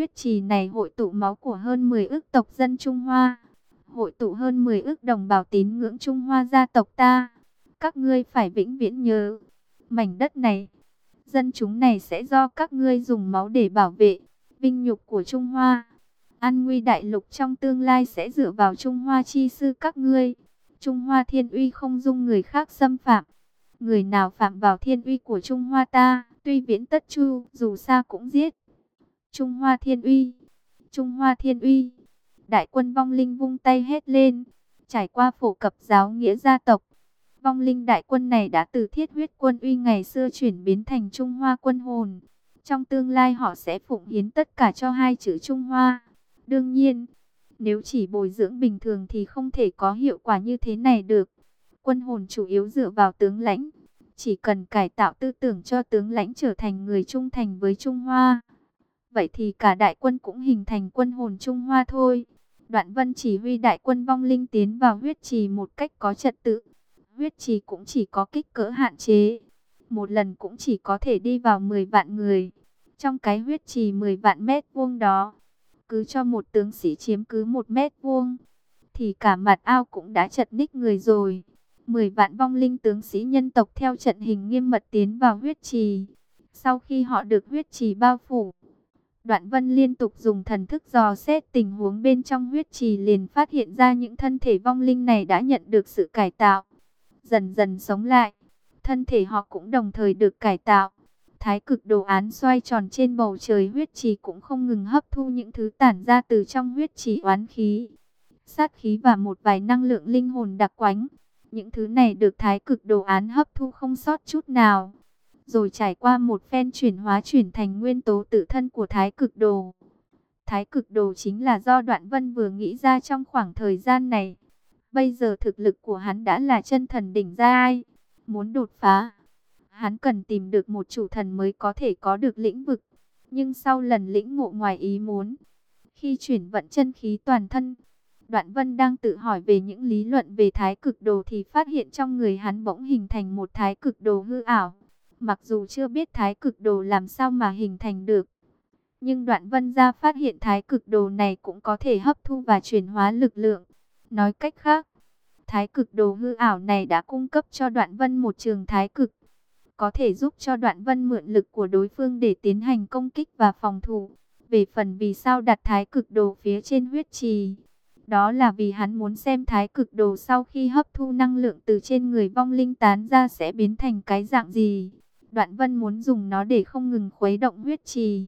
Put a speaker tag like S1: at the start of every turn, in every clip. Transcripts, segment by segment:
S1: Huyết trì này hội tụ máu của hơn 10 ước tộc dân Trung Hoa, hội tụ hơn 10 ước đồng bào tín ngưỡng Trung Hoa gia tộc ta. Các ngươi phải vĩnh viễn nhớ, mảnh đất này, dân chúng này sẽ do các ngươi dùng máu để bảo vệ, vinh nhục của Trung Hoa. An nguy đại lục trong tương lai sẽ dựa vào Trung Hoa chi sư các ngươi. Trung Hoa thiên uy không dung người khác xâm phạm. Người nào phạm vào thiên uy của Trung Hoa ta, tuy viễn tất chu, dù xa cũng giết. Trung Hoa thiên uy, Trung Hoa thiên uy. Đại quân vong linh vung tay hét lên, trải qua phổ cập giáo nghĩa gia tộc. Vong linh đại quân này đã từ thiết huyết quân uy ngày xưa chuyển biến thành Trung Hoa quân hồn. Trong tương lai họ sẽ phụng hiến tất cả cho hai chữ Trung Hoa. Đương nhiên, nếu chỉ bồi dưỡng bình thường thì không thể có hiệu quả như thế này được. Quân hồn chủ yếu dựa vào tướng lãnh. Chỉ cần cải tạo tư tưởng cho tướng lãnh trở thành người trung thành với Trung Hoa. Vậy thì cả đại quân cũng hình thành quân hồn Trung Hoa thôi. Đoạn vân chỉ huy đại quân vong linh tiến vào huyết trì một cách có trật tự. Huyết trì cũng chỉ có kích cỡ hạn chế. Một lần cũng chỉ có thể đi vào 10 vạn người. Trong cái huyết trì 10 vạn mét vuông đó, cứ cho một tướng sĩ chiếm cứ một mét vuông, thì cả mặt ao cũng đã chật ních người rồi. 10 vạn vong linh tướng sĩ nhân tộc theo trận hình nghiêm mật tiến vào huyết trì. Sau khi họ được huyết trì bao phủ, Đoạn Vân liên tục dùng thần thức dò xét tình huống bên trong huyết trì liền phát hiện ra những thân thể vong linh này đã nhận được sự cải tạo. Dần dần sống lại, thân thể họ cũng đồng thời được cải tạo. Thái cực đồ án xoay tròn trên bầu trời huyết trì cũng không ngừng hấp thu những thứ tản ra từ trong huyết trì oán khí, sát khí và một vài năng lượng linh hồn đặc quánh. Những thứ này được thái cực đồ án hấp thu không sót chút nào. Rồi trải qua một phen chuyển hóa chuyển thành nguyên tố tự thân của thái cực đồ. Thái cực đồ chính là do Đoạn Vân vừa nghĩ ra trong khoảng thời gian này. Bây giờ thực lực của hắn đã là chân thần đỉnh giai, muốn đột phá hắn cần tìm được một chủ thần mới có thể có được lĩnh vực. Nhưng sau lần lĩnh ngộ ngoài ý muốn, khi chuyển vận chân khí toàn thân, Đoạn Vân đang tự hỏi về những lý luận về thái cực đồ thì phát hiện trong người hắn bỗng hình thành một thái cực đồ hư ảo. Mặc dù chưa biết thái cực đồ làm sao mà hình thành được, nhưng Đoạn Vân gia phát hiện thái cực đồ này cũng có thể hấp thu và chuyển hóa lực lượng. Nói cách khác, thái cực đồ hư ảo này đã cung cấp cho Đoạn Vân một trường thái cực có thể giúp cho đoạn vân mượn lực của đối phương để tiến hành công kích và phòng thủ. Về phần vì sao đặt thái cực đồ phía trên huyết trì, đó là vì hắn muốn xem thái cực đồ sau khi hấp thu năng lượng từ trên người vong linh tán ra sẽ biến thành cái dạng gì. Đoạn vân muốn dùng nó để không ngừng khuấy động huyết trì.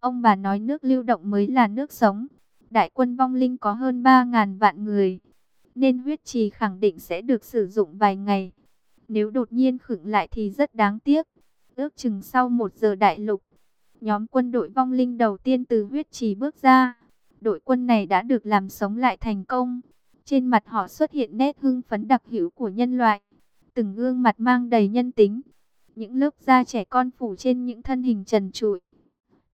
S1: Ông bà nói nước lưu động mới là nước sống. Đại quân vong linh có hơn 3.000 vạn người. Nên huyết trì khẳng định sẽ được sử dụng vài ngày. Nếu đột nhiên khựng lại thì rất đáng tiếc. Ước chừng sau một giờ đại lục, nhóm quân đội vong linh đầu tiên từ huyết trì bước ra. Đội quân này đã được làm sống lại thành công. Trên mặt họ xuất hiện nét hưng phấn đặc hữu của nhân loại. Từng gương mặt mang đầy nhân tính. Những lớp da trẻ con phủ trên những thân hình trần trụi.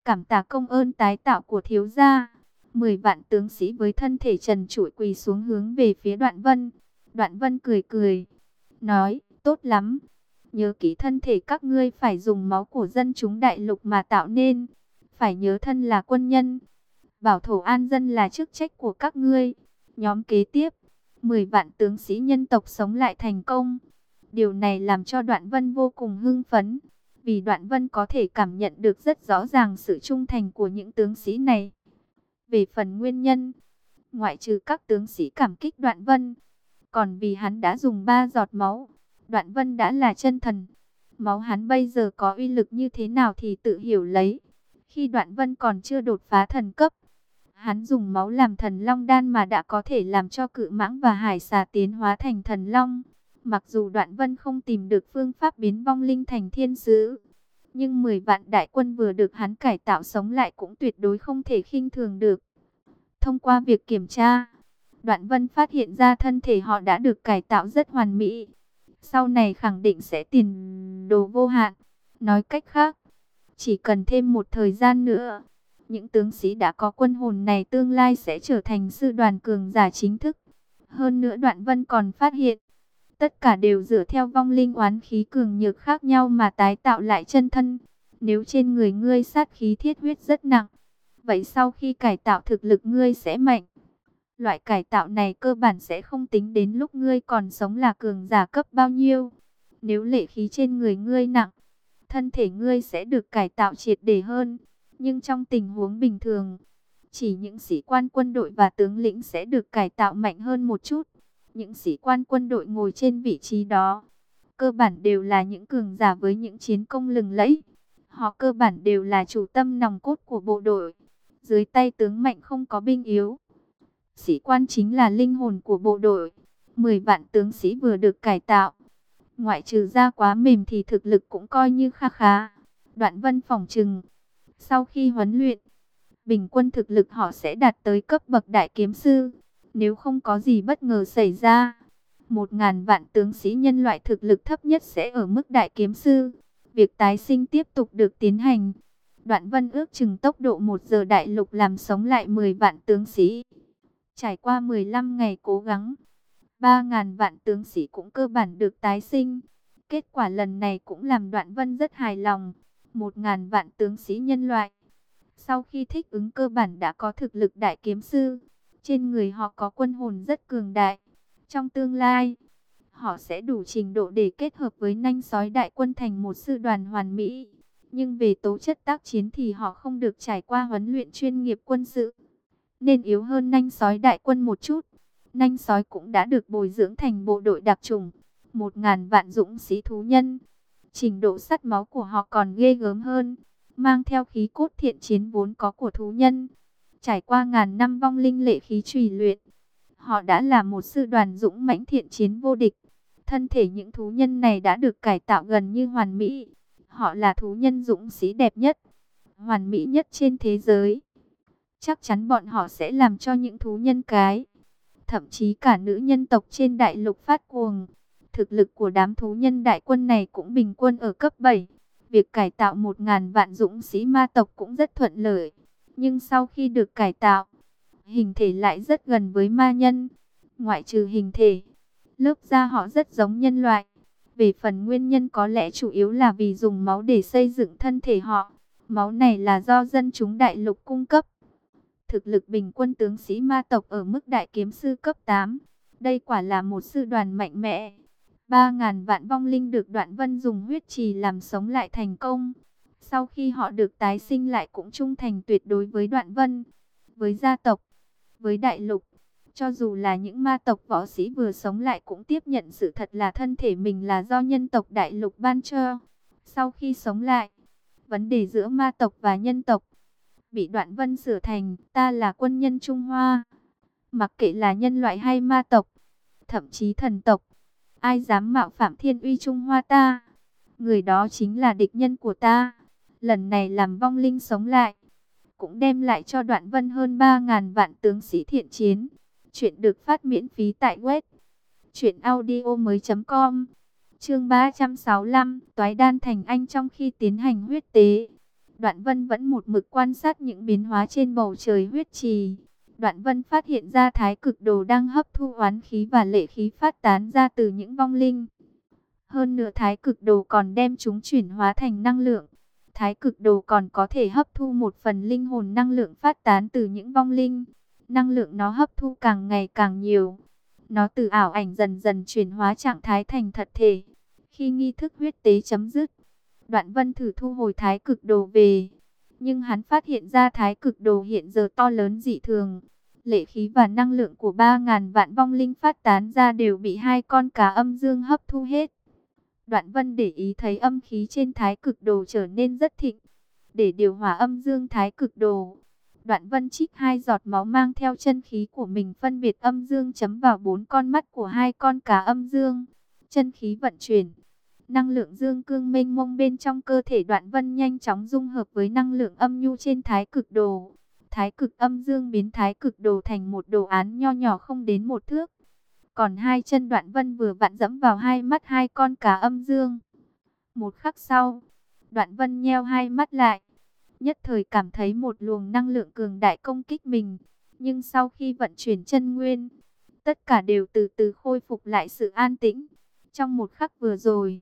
S1: Cảm tạ công ơn tái tạo của thiếu gia. Mười vạn tướng sĩ với thân thể trần trụi quỳ xuống hướng về phía đoạn vân. Đoạn vân cười cười. Nói, tốt lắm. Nhớ kỹ thân thể các ngươi phải dùng máu của dân chúng đại lục mà tạo nên. Phải nhớ thân là quân nhân. Bảo thổ an dân là chức trách của các ngươi. Nhóm kế tiếp, 10 vạn tướng sĩ nhân tộc sống lại thành công. Điều này làm cho Đoạn Vân vô cùng hưng phấn. Vì Đoạn Vân có thể cảm nhận được rất rõ ràng sự trung thành của những tướng sĩ này. Về phần nguyên nhân, ngoại trừ các tướng sĩ cảm kích Đoạn Vân, còn vì hắn đã dùng ba giọt máu, Đoạn Vân đã là chân thần. Máu hắn bây giờ có uy lực như thế nào thì tự hiểu lấy. Khi Đoạn Vân còn chưa đột phá thần cấp, hắn dùng máu làm thần long đan mà đã có thể làm cho cự mãng và hải xà tiến hóa thành thần long. Mặc dù Đoạn Vân không tìm được phương pháp biến vong linh thành thiên sứ, nhưng 10 vạn đại quân vừa được hắn cải tạo sống lại cũng tuyệt đối không thể khinh thường được. Thông qua việc kiểm tra, Đoạn Vân phát hiện ra thân thể họ đã được cải tạo rất hoàn mỹ sau này khẳng định sẽ tiền đồ vô hạn. Nói cách khác, chỉ cần thêm một thời gian nữa, những tướng sĩ đã có quân hồn này tương lai sẽ trở thành sư đoàn cường giả chính thức. Hơn nữa Đoạn Vân còn phát hiện, tất cả đều dựa theo vong linh oán khí cường nhược khác nhau mà tái tạo lại chân thân. Nếu trên người ngươi sát khí thiết huyết rất nặng, Vậy sau khi cải tạo thực lực ngươi sẽ mạnh. Loại cải tạo này cơ bản sẽ không tính đến lúc ngươi còn sống là cường giả cấp bao nhiêu. Nếu lệ khí trên người ngươi nặng, thân thể ngươi sẽ được cải tạo triệt để hơn. Nhưng trong tình huống bình thường, chỉ những sĩ quan quân đội và tướng lĩnh sẽ được cải tạo mạnh hơn một chút. Những sĩ quan quân đội ngồi trên vị trí đó, cơ bản đều là những cường giả với những chiến công lừng lẫy. Họ cơ bản đều là chủ tâm nòng cốt của bộ đội. Dưới tay tướng mạnh không có binh yếu. Sĩ quan chính là linh hồn của bộ đội. 10 vạn tướng sĩ vừa được cải tạo. Ngoại trừ ra quá mềm thì thực lực cũng coi như kha khá. Đoạn vân phòng trừng. Sau khi huấn luyện, bình quân thực lực họ sẽ đạt tới cấp bậc đại kiếm sư. Nếu không có gì bất ngờ xảy ra, một ngàn vạn tướng sĩ nhân loại thực lực thấp nhất sẽ ở mức đại kiếm sư. Việc tái sinh tiếp tục được tiến hành. Đoạn vân ước chừng tốc độ một giờ đại lục làm sống lại 10 vạn tướng sĩ. Trải qua 15 ngày cố gắng, 3.000 vạn tướng sĩ cũng cơ bản được tái sinh. Kết quả lần này cũng làm đoạn vân rất hài lòng. 1.000 vạn tướng sĩ nhân loại. Sau khi thích ứng cơ bản đã có thực lực đại kiếm sư. Trên người họ có quân hồn rất cường đại. Trong tương lai, họ sẽ đủ trình độ để kết hợp với nanh sói đại quân thành một sư đoàn hoàn mỹ. Nhưng về tố chất tác chiến thì họ không được trải qua huấn luyện chuyên nghiệp quân sự. Nên yếu hơn nanh sói đại quân một chút. Nanh sói cũng đã được bồi dưỡng thành bộ đội đặc trùng. Một ngàn vạn dũng sĩ thú nhân. Trình độ sắt máu của họ còn ghê gớm hơn. Mang theo khí cốt thiện chiến vốn có của thú nhân. Trải qua ngàn năm vong linh lệ khí trùy luyện. Họ đã là một sư đoàn dũng mãnh thiện chiến vô địch. Thân thể những thú nhân này đã được cải tạo gần như hoàn mỹ. Họ là thú nhân dũng sĩ đẹp nhất, hoàn mỹ nhất trên thế giới. Chắc chắn bọn họ sẽ làm cho những thú nhân cái, thậm chí cả nữ nhân tộc trên đại lục phát cuồng. Thực lực của đám thú nhân đại quân này cũng bình quân ở cấp 7. Việc cải tạo một ngàn vạn dũng sĩ ma tộc cũng rất thuận lợi. Nhưng sau khi được cải tạo, hình thể lại rất gần với ma nhân. Ngoại trừ hình thể, lớp da họ rất giống nhân loại. Về phần nguyên nhân có lẽ chủ yếu là vì dùng máu để xây dựng thân thể họ. Máu này là do dân chúng đại lục cung cấp. Thực lực bình quân tướng sĩ ma tộc ở mức đại kiếm sư cấp 8. Đây quả là một sư đoàn mạnh mẽ. 3.000 vạn vong linh được đoạn vân dùng huyết trì làm sống lại thành công. Sau khi họ được tái sinh lại cũng trung thành tuyệt đối với đoạn vân, với gia tộc, với đại lục. Cho dù là những ma tộc võ sĩ vừa sống lại cũng tiếp nhận sự thật là thân thể mình là do nhân tộc đại lục ban cho. Sau khi sống lại, vấn đề giữa ma tộc và nhân tộc bị đoạn vân sửa thành ta là quân nhân Trung Hoa. Mặc kệ là nhân loại hay ma tộc, thậm chí thần tộc, ai dám mạo phạm thiên uy Trung Hoa ta, người đó chính là địch nhân của ta. Lần này làm vong linh sống lại, cũng đem lại cho đoạn vân hơn 3.000 vạn tướng sĩ thiện chiến. Chuyện được phát miễn phí tại web chuyểnaudio.com Chương 365, Toái đan thành anh trong khi tiến hành huyết tế. Đoạn Vân vẫn một mực quan sát những biến hóa trên bầu trời huyết trì. Đoạn Vân phát hiện ra thái cực đồ đang hấp thu oán khí và lệ khí phát tán ra từ những vong linh. Hơn nữa thái cực đồ còn đem chúng chuyển hóa thành năng lượng. Thái cực đồ còn có thể hấp thu một phần linh hồn năng lượng phát tán từ những vong linh năng lượng nó hấp thu càng ngày càng nhiều. Nó từ ảo ảnh dần dần chuyển hóa trạng thái thành thật thể. Khi nghi thức huyết tế chấm dứt, Đoạn Vân thử thu hồi thái cực đồ về. Nhưng hắn phát hiện ra thái cực đồ hiện giờ to lớn dị thường. Lệ khí và năng lượng của 3.000 vạn vong linh phát tán ra đều bị hai con cá âm dương hấp thu hết. Đoạn Vân để ý thấy âm khí trên thái cực đồ trở nên rất thịnh. Để điều hòa âm dương thái cực đồ, Đoạn vân trích hai giọt máu mang theo chân khí của mình phân biệt âm dương chấm vào bốn con mắt của hai con cá âm dương. Chân khí vận chuyển. Năng lượng dương cương mênh mông bên trong cơ thể đoạn vân nhanh chóng dung hợp với năng lượng âm nhu trên thái cực đồ. Thái cực âm dương biến thái cực đồ thành một đồ án nho nhỏ không đến một thước. Còn hai chân đoạn vân vừa vặn dẫm vào hai mắt hai con cá âm dương. Một khắc sau, đoạn vân nheo hai mắt lại nhất thời cảm thấy một luồng năng lượng cường đại công kích mình. Nhưng sau khi vận chuyển chân nguyên, tất cả đều từ từ khôi phục lại sự an tĩnh. Trong một khắc vừa rồi,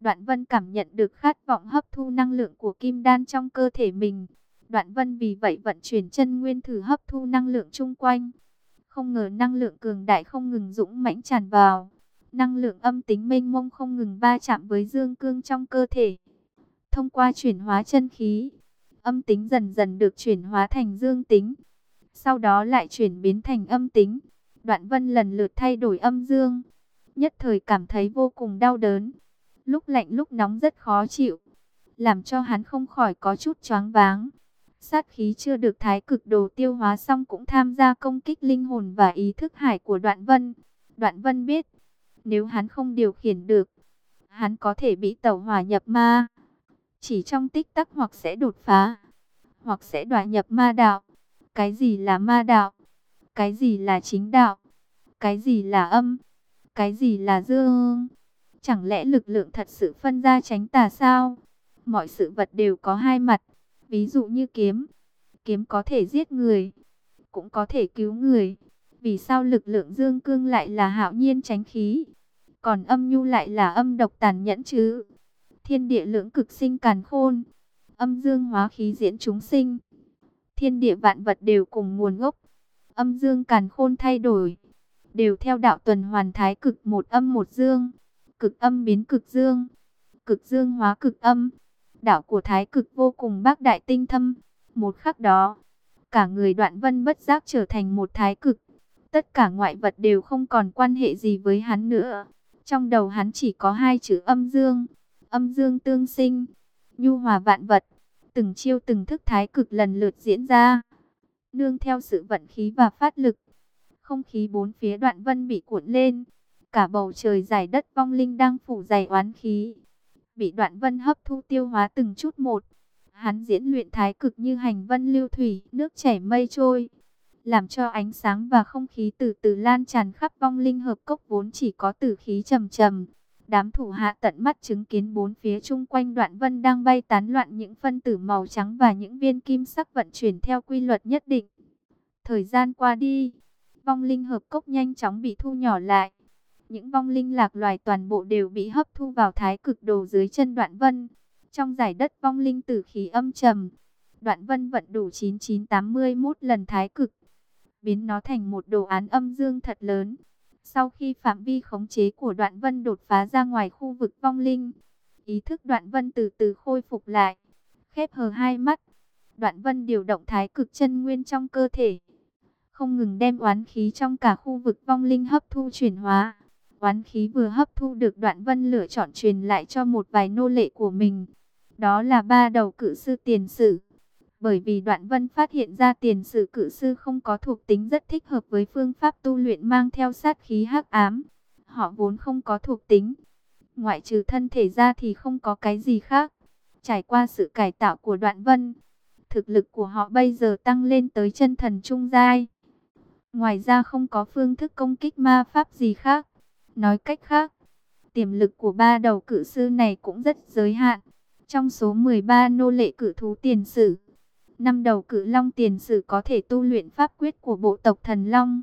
S1: Đoạn Vân cảm nhận được khát vọng hấp thu năng lượng của kim đan trong cơ thể mình. Đoạn vân vì vậy vận chuyển chân nguyên thử hấp thu năng lượng chung quanh. Không ngờ năng lượng cường đại không ngừng dũng mãnh tràn vào. Năng lượng âm tính mênh mông không ngừng va chạm với dương cương trong cơ thể. Thông qua chuyển hóa chân khí, âm tính dần dần được chuyển hóa thành dương tính. Sau đó lại chuyển biến thành âm tính. Đoạn vân lần lượt thay đổi âm dương. Nhất thời cảm thấy vô cùng đau đớn. Lúc lạnh lúc nóng rất khó chịu. Làm cho hắn không khỏi có chút choáng váng. Sát khí chưa được thái cực đồ tiêu hóa xong cũng tham gia công kích linh hồn và ý thức hải của đoạn vân. Đoạn vân biết, nếu hắn không điều khiển được, hắn có thể bị tẩu hỏa nhập ma. Chỉ trong tích tắc hoặc sẽ đột phá, hoặc sẽ đọa nhập ma đạo. Cái gì là ma đạo? Cái gì là chính đạo? Cái gì là âm? Cái gì là dương? Chẳng lẽ lực lượng thật sự phân ra tránh tà sao? Mọi sự vật đều có hai mặt. Ví dụ như kiếm. Kiếm có thể giết người. Cũng có thể cứu người. Vì sao lực lượng dương cương lại là hạo nhiên tránh khí? Còn âm nhu lại là âm độc tàn nhẫn chứ? Thiên địa lưỡng cực sinh càn khôn. Âm dương hóa khí diễn chúng sinh. Thiên địa vạn vật đều cùng nguồn gốc. Âm dương càn khôn thay đổi. Đều theo đạo tuần hoàn thái cực một âm một dương. Cực âm biến cực dương. Cực dương hóa cực âm đạo của thái cực vô cùng bác đại tinh thâm. Một khắc đó, cả người đoạn vân bất giác trở thành một thái cực. Tất cả ngoại vật đều không còn quan hệ gì với hắn nữa. Trong đầu hắn chỉ có hai chữ âm dương. Âm dương tương sinh, nhu hòa vạn vật. Từng chiêu từng thức thái cực lần lượt diễn ra. Nương theo sự vận khí và phát lực. Không khí bốn phía đoạn vân bị cuộn lên. Cả bầu trời dài đất vong linh đang phủ dày oán khí bị đoạn vân hấp thu tiêu hóa từng chút một. Hắn diễn luyện thái cực như hành vân lưu thủy, nước chảy mây trôi, làm cho ánh sáng và không khí từ từ lan tràn khắp vong linh hợp cốc vốn chỉ có tử khí trầm trầm. Đám thủ hạ tận mắt chứng kiến bốn phía chung quanh đoạn vân đang bay tán loạn những phân tử màu trắng và những viên kim sắc vận chuyển theo quy luật nhất định. Thời gian qua đi, vong linh hợp cốc nhanh chóng bị thu nhỏ lại. Những vong linh lạc loài toàn bộ đều bị hấp thu vào thái cực đồ dưới chân đoạn vân. Trong giải đất vong linh tử khí âm trầm, đoạn vân vận đủ 9981 lần thái cực, biến nó thành một đồ án âm dương thật lớn. Sau khi phạm vi khống chế của đoạn vân đột phá ra ngoài khu vực vong linh, ý thức đoạn vân từ từ khôi phục lại, khép hờ hai mắt. Đoạn vân điều động thái cực chân nguyên trong cơ thể, không ngừng đem oán khí trong cả khu vực vong linh hấp thu chuyển hóa. Oán khí vừa hấp thu được đoạn vân lựa chọn truyền lại cho một vài nô lệ của mình. Đó là ba đầu cự sư tiền sử. Bởi vì đoạn vân phát hiện ra tiền sử cự sư không có thuộc tính rất thích hợp với phương pháp tu luyện mang theo sát khí hắc ám. Họ vốn không có thuộc tính. Ngoại trừ thân thể ra thì không có cái gì khác. Trải qua sự cải tạo của đoạn vân, thực lực của họ bây giờ tăng lên tới chân thần trung giai. Ngoài ra không có phương thức công kích ma pháp gì khác. Nói cách khác, tiềm lực của ba đầu cử sư này cũng rất giới hạn. Trong số 13 nô lệ cử thú tiền sử, năm đầu cử long tiền sử có thể tu luyện pháp quyết của bộ tộc thần long.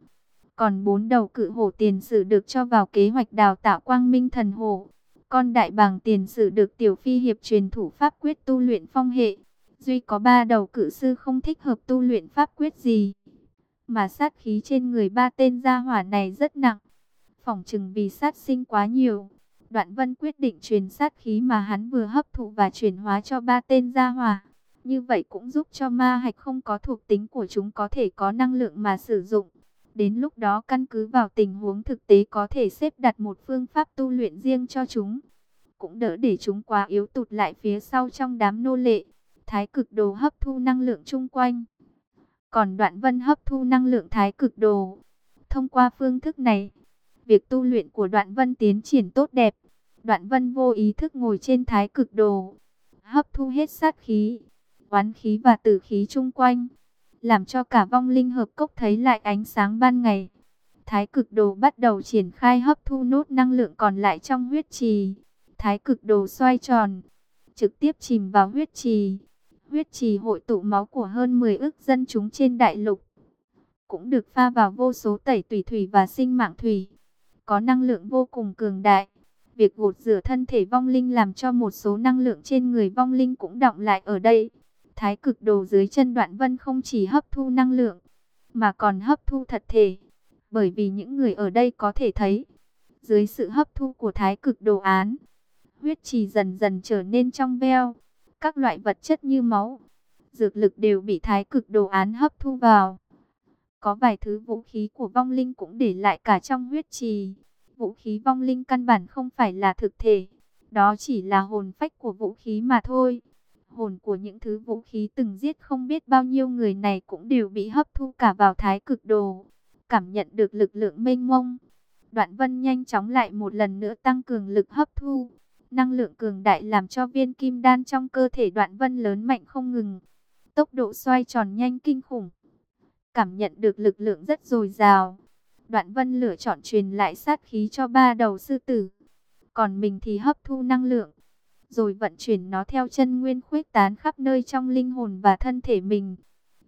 S1: Còn bốn đầu cử hổ tiền sử được cho vào kế hoạch đào tạo quang minh thần hổ. Con đại bàng tiền sử được tiểu phi hiệp truyền thủ pháp quyết tu luyện phong hệ. Duy có ba đầu cử sư không thích hợp tu luyện pháp quyết gì. Mà sát khí trên người ba tên gia hỏa này rất nặng phòng trừng vì sát sinh quá nhiều. Đoạn vân quyết định truyền sát khí mà hắn vừa hấp thụ và chuyển hóa cho ba tên gia hỏa. Như vậy cũng giúp cho ma hạch không có thuộc tính của chúng có thể có năng lượng mà sử dụng. Đến lúc đó căn cứ vào tình huống thực tế có thể xếp đặt một phương pháp tu luyện riêng cho chúng. Cũng đỡ để chúng quá yếu tụt lại phía sau trong đám nô lệ. Thái cực đồ hấp thu năng lượng chung quanh. Còn đoạn vân hấp thu năng lượng thái cực đồ. Thông qua phương thức này, Việc tu luyện của đoạn vân tiến triển tốt đẹp. Đoạn vân vô ý thức ngồi trên thái cực đồ. Hấp thu hết sát khí, oán khí và tử khí chung quanh. Làm cho cả vong linh hợp cốc thấy lại ánh sáng ban ngày. Thái cực đồ bắt đầu triển khai hấp thu nốt năng lượng còn lại trong huyết trì. Thái cực đồ xoay tròn, trực tiếp chìm vào huyết trì. Huyết trì hội tụ máu của hơn 10 ức dân chúng trên đại lục. Cũng được pha vào vô số tẩy tùy thủy và sinh mạng thủy có năng lượng vô cùng cường đại. Việc gột rửa thân thể vong linh làm cho một số năng lượng trên người vong linh cũng động lại ở đây. Thái cực đồ dưới chân đoạn vân không chỉ hấp thu năng lượng, mà còn hấp thu thật thể. Bởi vì những người ở đây có thể thấy, dưới sự hấp thu của thái cực đồ án, huyết trì dần dần trở nên trong veo. Các loại vật chất như máu, dược lực đều bị thái cực đồ án hấp thu vào. Có vài thứ vũ khí của vong linh cũng để lại cả trong huyết trì. Vũ khí vong linh căn bản không phải là thực thể, đó chỉ là hồn phách của vũ khí mà thôi. Hồn của những thứ vũ khí từng giết không biết bao nhiêu người này cũng đều bị hấp thu cả vào thái cực đồ. Cảm nhận được lực lượng mênh mông. Đoạn vân nhanh chóng lại một lần nữa tăng cường lực hấp thu. Năng lượng cường đại làm cho viên kim đan trong cơ thể đoạn vân lớn mạnh không ngừng. Tốc độ xoay tròn nhanh kinh khủng. Cảm nhận được lực lượng rất dồi dào. Đoạn vân lựa chọn truyền lại sát khí cho ba đầu sư tử. Còn mình thì hấp thu năng lượng. Rồi vận chuyển nó theo chân nguyên khuếch tán khắp nơi trong linh hồn và thân thể mình.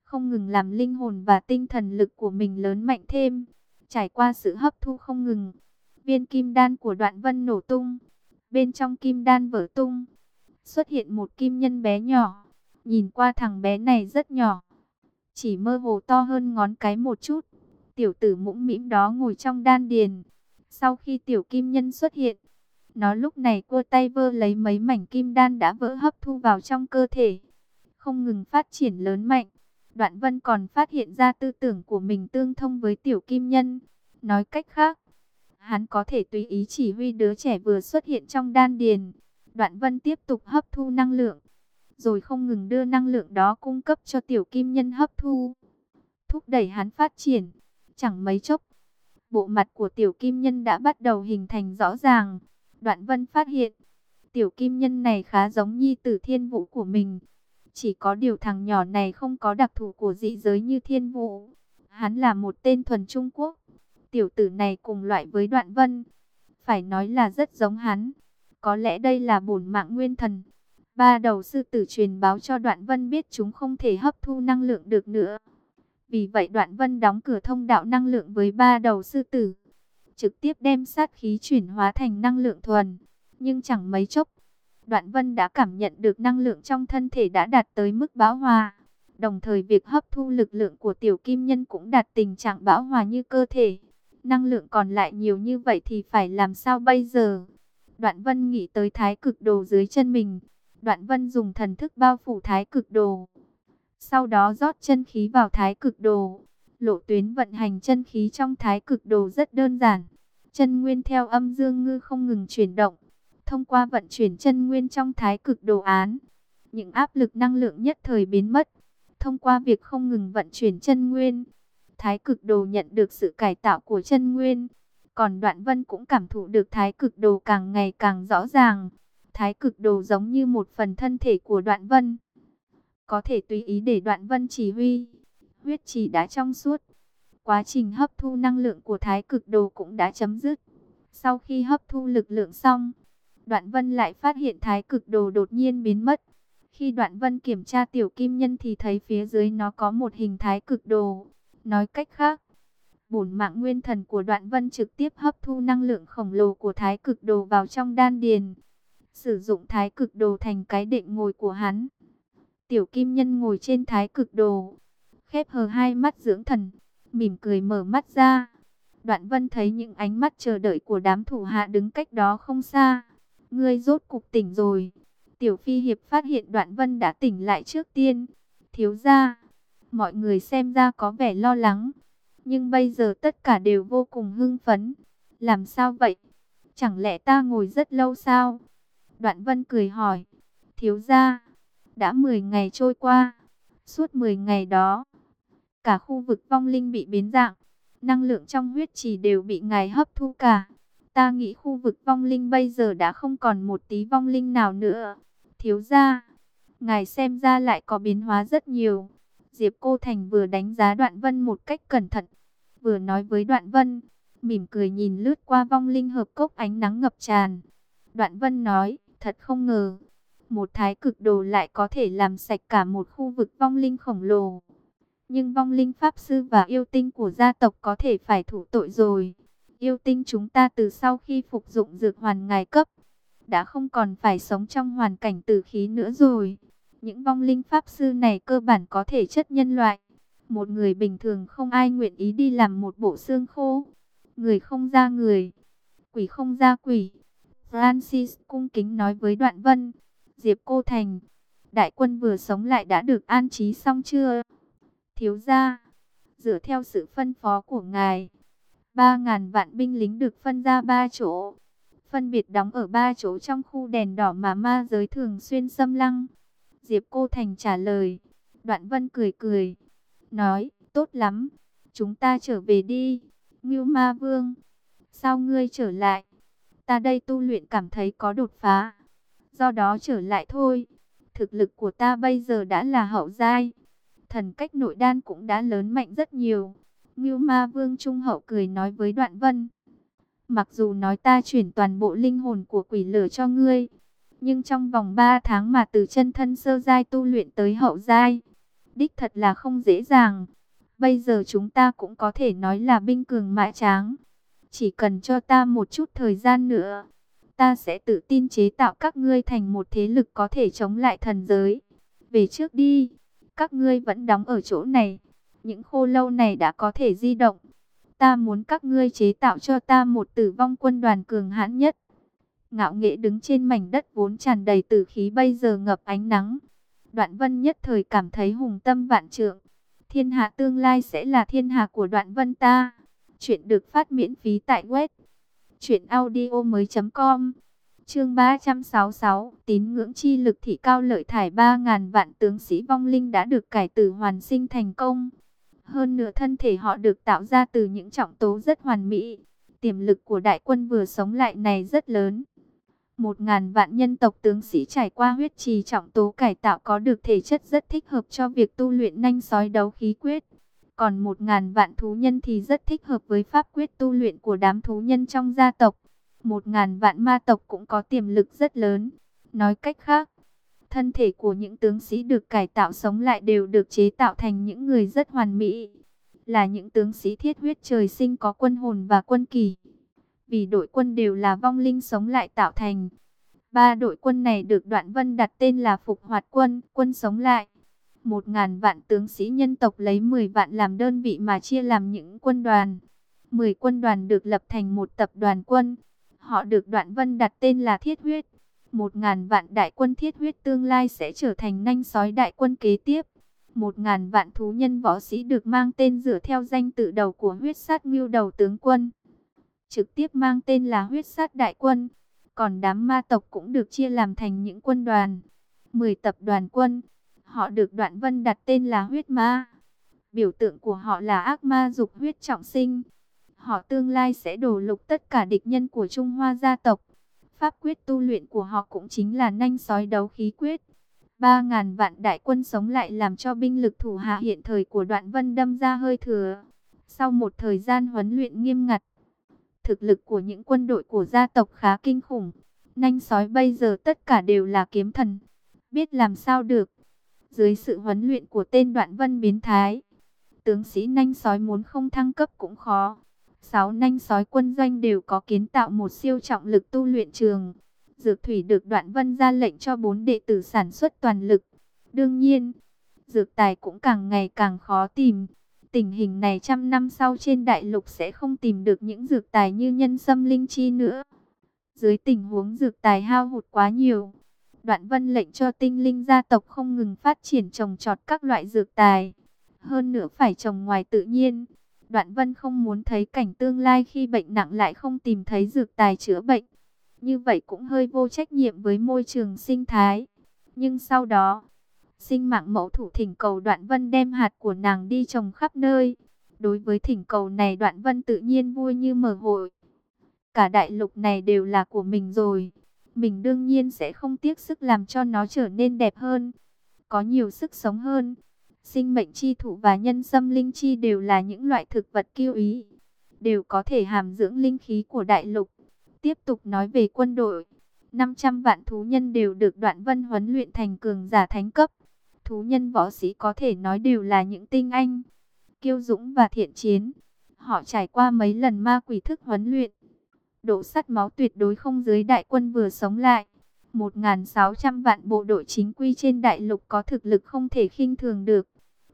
S1: Không ngừng làm linh hồn và tinh thần lực của mình lớn mạnh thêm. Trải qua sự hấp thu không ngừng. Viên kim đan của đoạn vân nổ tung. Bên trong kim đan vỡ tung. Xuất hiện một kim nhân bé nhỏ. Nhìn qua thằng bé này rất nhỏ. Chỉ mơ hồ to hơn ngón cái một chút tiểu tử mũm mĩm đó ngồi trong đan điền. Sau khi tiểu kim nhân xuất hiện, nó lúc này cua tay vơ lấy mấy mảnh kim đan đã vỡ hấp thu vào trong cơ thể. Không ngừng phát triển lớn mạnh. Đoạn vân còn phát hiện ra tư tưởng của mình tương thông với tiểu kim nhân. Nói cách khác, hắn có thể tùy ý chỉ huy đứa trẻ vừa xuất hiện trong đan điền. Đoạn vân tiếp tục hấp thu năng lượng, rồi không ngừng đưa năng lượng đó cung cấp cho tiểu kim nhân hấp thu. Thúc đẩy hắn phát triển. Chẳng mấy chốc, bộ mặt của tiểu kim nhân đã bắt đầu hình thành rõ ràng. Đoạn vân phát hiện, tiểu kim nhân này khá giống nhi tử thiên vũ của mình. Chỉ có điều thằng nhỏ này không có đặc thù của dị giới như thiên vũ. Hắn là một tên thuần Trung Quốc. Tiểu tử này cùng loại với đoạn vân. Phải nói là rất giống hắn. Có lẽ đây là bổn mạng nguyên thần. Ba đầu sư tử truyền báo cho đoạn vân biết chúng không thể hấp thu năng lượng được nữa. Vì vậy Đoạn Vân đóng cửa thông đạo năng lượng với ba đầu sư tử, trực tiếp đem sát khí chuyển hóa thành năng lượng thuần. Nhưng chẳng mấy chốc, Đoạn Vân đã cảm nhận được năng lượng trong thân thể đã đạt tới mức bão hòa. Đồng thời việc hấp thu lực lượng của tiểu kim nhân cũng đạt tình trạng bão hòa như cơ thể. Năng lượng còn lại nhiều như vậy thì phải làm sao bây giờ? Đoạn Vân nghĩ tới thái cực đồ dưới chân mình. Đoạn Vân dùng thần thức bao phủ thái cực đồ. Sau đó rót chân khí vào thái cực đồ. Lộ tuyến vận hành chân khí trong thái cực đồ rất đơn giản. Chân nguyên theo âm dương ngư không ngừng chuyển động. Thông qua vận chuyển chân nguyên trong thái cực đồ án. Những áp lực năng lượng nhất thời biến mất. Thông qua việc không ngừng vận chuyển chân nguyên. Thái cực đồ nhận được sự cải tạo của chân nguyên. Còn đoạn vân cũng cảm thụ được thái cực đồ càng ngày càng rõ ràng. Thái cực đồ giống như một phần thân thể của đoạn vân có thể tùy ý để đoạn vân chỉ huy. Huyết trì đã trong suốt. Quá trình hấp thu năng lượng của thái cực đồ cũng đã chấm dứt. Sau khi hấp thu lực lượng xong, đoạn vân lại phát hiện thái cực đồ đột nhiên biến mất. Khi đoạn vân kiểm tra tiểu kim nhân thì thấy phía dưới nó có một hình thái cực đồ. Nói cách khác, bổn mạng nguyên thần của đoạn vân trực tiếp hấp thu năng lượng khổng lồ của thái cực đồ vào trong đan điền. Sử dụng thái cực đồ thành cái đệm ngồi của hắn. Tiểu kim nhân ngồi trên thái cực đồ, khép hờ hai mắt dưỡng thần, mỉm cười mở mắt ra. Đoạn vân thấy những ánh mắt chờ đợi của đám thủ hạ đứng cách đó không xa. Ngươi rốt cục tỉnh rồi. Tiểu phi hiệp phát hiện đoạn vân đã tỉnh lại trước tiên. Thiếu ra, mọi người xem ra có vẻ lo lắng. Nhưng bây giờ tất cả đều vô cùng hưng phấn. Làm sao vậy? Chẳng lẽ ta ngồi rất lâu sao? Đoạn vân cười hỏi. Thiếu ra, đã 10 ngày trôi qua, suốt 10 ngày đó, cả khu vực vong linh bị biến dạng, năng lượng trong huyết trì đều bị ngài hấp thu cả. Ta nghĩ khu vực vong linh bây giờ đã không còn một tí vong linh nào nữa. Thiếu ra, ngài xem ra lại có biến hóa rất nhiều. Diệp Cô Thành vừa đánh giá Đoạn Vân một cách cẩn thận, vừa nói với Đoạn Vân, mỉm cười nhìn lướt qua vong linh hợp cốc ánh nắng ngập tràn. Đoạn Vân nói, thật không ngờ, một thái cực đồ lại có thể làm sạch cả một khu vực vong linh khổng lồ. Nhưng vong linh pháp sư và yêu tinh của gia tộc có thể phải thủ tội rồi. Yêu tinh chúng ta từ sau khi phục dụng dược hoàn ngài cấp, đã không còn phải sống trong hoàn cảnh tử khí nữa rồi. Những vong linh pháp sư này cơ bản có thể chất nhân loại. Một người bình thường không ai nguyện ý đi làm một bộ xương khô. Người không ra người, quỷ không ra quỷ. Francis cung kính nói với Đoạn Vân, Diệp Cô Thành, đại quân vừa sống lại đã được an trí xong chưa? Thiếu gia, dựa theo sự phân phó của ngài, ba ngàn vạn binh lính được phân ra ba chỗ, phân biệt đóng ở ba chỗ trong khu đèn đỏ mà ma giới thường xuyên xâm lăng. Diệp Cô Thành trả lời, Đoạn Vân cười cười, nói, tốt lắm, chúng ta trở về đi, Ngưu Ma Vương, sao ngươi trở lại? Ta đây tu luyện cảm thấy có đột phá, do đó trở lại thôi. Thực lực của ta bây giờ đã là hậu giai, thần cách nội đan cũng đã lớn mạnh rất nhiều. Ngưu Ma Vương Trung Hậu cười nói với Đoạn Vân. Mặc dù nói ta chuyển toàn bộ linh hồn của quỷ lửa cho ngươi, nhưng trong vòng 3 tháng mà từ chân thân sơ giai tu luyện tới hậu giai, đích thật là không dễ dàng. Bây giờ chúng ta cũng có thể nói là binh cường mã tráng. Chỉ cần cho ta một chút thời gian nữa, ta sẽ tự tin chế tạo các ngươi thành một thế lực có thể chống lại thần giới. Về trước đi, các ngươi vẫn đóng ở chỗ này. Những khô lâu này đã có thể di động. Ta muốn các ngươi chế tạo cho ta một tử vong quân đoàn cường hãn nhất. Ngạo nghệ đứng trên mảnh đất vốn tràn đầy tử khí bây giờ ngập ánh nắng. Đoạn vân nhất thời cảm thấy hùng tâm vạn trượng. Thiên hạ tương lai sẽ là thiên hạ của đoạn vân ta. Chuyện được phát miễn phí tại web. Chuyện audio mới com Chương 366, tín ngưỡng chi lực thị cao lợi thải 3.000 vạn tướng sĩ vong linh đã được cải tử hoàn sinh thành công. Hơn nữa thân thể họ được tạo ra từ những trọng tố rất hoàn mỹ. Tiềm lực của đại quân vừa sống lại này rất lớn. Một ngàn vạn nhân tộc tướng sĩ trải qua huyết trì trọng tố cải tạo có được thể chất rất thích hợp cho việc tu luyện nhanh sói đấu khí quyết. Còn một ngàn vạn thú nhân thì rất thích hợp với pháp quyết tu luyện của đám thú nhân trong gia tộc. Một ngàn vạn ma tộc cũng có tiềm lực rất lớn. Nói cách khác, thân thể của những tướng sĩ được cải tạo sống lại đều được chế tạo thành những người rất hoàn mỹ. Là những tướng sĩ thiết huyết trời sinh có quân hồn và quân kỳ. Vì đội quân đều là vong linh sống lại tạo thành. Ba đội quân này được Đoạn Vân đặt tên là Phục Hoạt Quân, quân sống lại. Một ngàn vạn tướng sĩ nhân tộc lấy 10 vạn làm đơn vị mà chia làm những quân đoàn. 10 quân đoàn được lập thành một tập đoàn quân. Họ được Đoạn Vân đặt tên là Thiết Huyết. Một ngàn vạn đại quân Thiết Huyết tương lai sẽ trở thành nanh sói đại quân kế tiếp. Một ngàn vạn thú nhân võ sĩ được mang tên dựa theo danh tự đầu của huyết sát ngưu đầu tướng quân. Trực tiếp mang tên là huyết sát đại quân. Còn đám ma tộc cũng được chia làm thành những quân đoàn. 10 tập đoàn quân. Họ được Đoạn Vân đặt tên là huyết ma. Biểu tượng của họ là ác ma dục huyết trọng sinh. Họ tương lai sẽ đổ lục tất cả địch nhân của Trung Hoa gia tộc. Pháp quyết tu luyện của họ cũng chính là nanh sói đấu khí quyết. Ba ngàn vạn đại quân sống lại làm cho binh lực thủ hạ hiện thời của đoạn vân đâm ra hơi thừa. Sau một thời gian huấn luyện nghiêm ngặt, thực lực của những quân đội của gia tộc khá kinh khủng. Nanh sói bây giờ tất cả đều là kiếm thần. Biết làm sao được. Dưới sự huấn luyện của tên đoạn vân biến thái, tướng sĩ nanh sói muốn không thăng cấp cũng khó. Sáu nanh sói quân doanh đều có kiến tạo một siêu trọng lực tu luyện trường. Dược thủy được đoạn vân ra lệnh cho bốn đệ tử sản xuất toàn lực. Đương nhiên, dược tài cũng càng ngày càng khó tìm. Tình hình này trăm năm sau trên đại lục sẽ không tìm được những dược tài như nhân sâm linh chi nữa. Dưới tình huống dược tài hao hụt quá nhiều, Đoạn Vân lệnh cho tinh linh gia tộc không ngừng phát triển trồng trọt các loại dược tài. Hơn nữa phải trồng ngoài tự nhiên. Đoạn Vân không muốn thấy cảnh tương lai khi bệnh nặng lại không tìm thấy dược tài chữa bệnh. Như vậy cũng hơi vô trách nhiệm với môi trường sinh thái. Nhưng sau đó, sinh mạng mẫu thủ thỉnh cầu Đoạn Vân đem hạt của nàng đi trồng khắp nơi. Đối với thỉnh cầu này Đoạn Vân tự nhiên vui như mở hội. Cả đại lục này đều là của mình rồi. Mình đương nhiên sẽ không tiếc sức làm cho nó trở nên đẹp hơn. Có nhiều sức sống hơn. Sinh mệnh chi thụ và nhân sâm linh chi đều là những loại thực vật kiêu ý. Đều có thể hàm dưỡng linh khí của đại lục. Tiếp tục nói về quân đội. 500 vạn thú nhân đều được đoạn vân huấn luyện thành cường giả thánh cấp. Thú nhân võ sĩ có thể nói đều là những tinh anh. Kiêu dũng và thiện chiến. Họ trải qua mấy lần ma quỷ thức huấn luyện. Độ sắt máu tuyệt đối không dưới đại quân vừa sống lại. 1.600 vạn bộ đội chính quy trên đại lục có thực lực không thể khinh thường được.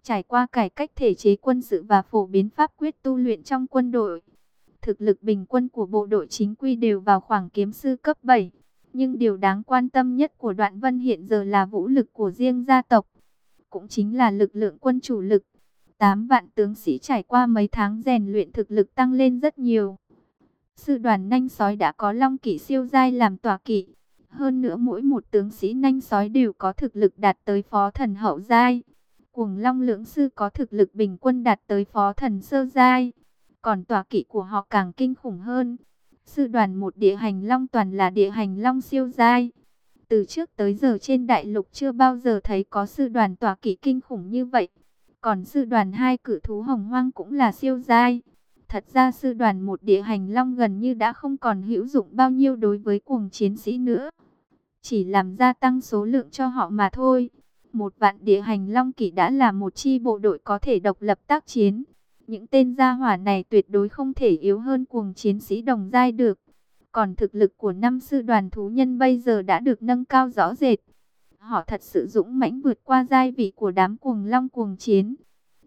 S1: Trải qua cải cách thể chế quân sự và phổ biến pháp quyết tu luyện trong quân đội. Thực lực bình quân của bộ đội chính quy đều vào khoảng kiếm sư cấp 7. Nhưng điều đáng quan tâm nhất của đoạn vân hiện giờ là vũ lực của riêng gia tộc. Cũng chính là lực lượng quân chủ lực. 8 vạn tướng sĩ trải qua mấy tháng rèn luyện thực lực tăng lên rất nhiều. Sư đoàn nanh sói đã có long kỵ siêu giai làm tòa kỵ. Hơn nữa mỗi một tướng sĩ nanh sói đều có thực lực đạt tới phó thần hậu giai. Cuồng long lưỡng sư có thực lực bình quân đạt tới phó thần sơ giai. Còn tòa kỵ của họ càng kinh khủng hơn. Sư đoàn một địa hành long toàn là địa hành long siêu giai. Từ trước tới giờ trên đại lục chưa bao giờ thấy có sư đoàn tòa kỵ kinh khủng như vậy. Còn sư đoàn hai cử thú hồng hoang cũng là siêu giai. Thật ra sư đoàn một địa hành long gần như đã không còn hữu dụng bao nhiêu đối với cuồng chiến sĩ nữa. Chỉ làm gia tăng số lượng cho họ mà thôi. Một vạn địa hành long kỷ đã là một chi bộ đội có thể độc lập tác chiến. Những tên gia hỏa này tuyệt đối không thể yếu hơn cuồng chiến sĩ đồng giai được. Còn thực lực của năm sư đoàn thú nhân bây giờ đã được nâng cao rõ rệt. Họ thật sự dũng mãnh vượt qua giai vị của đám cuồng long cuồng chiến.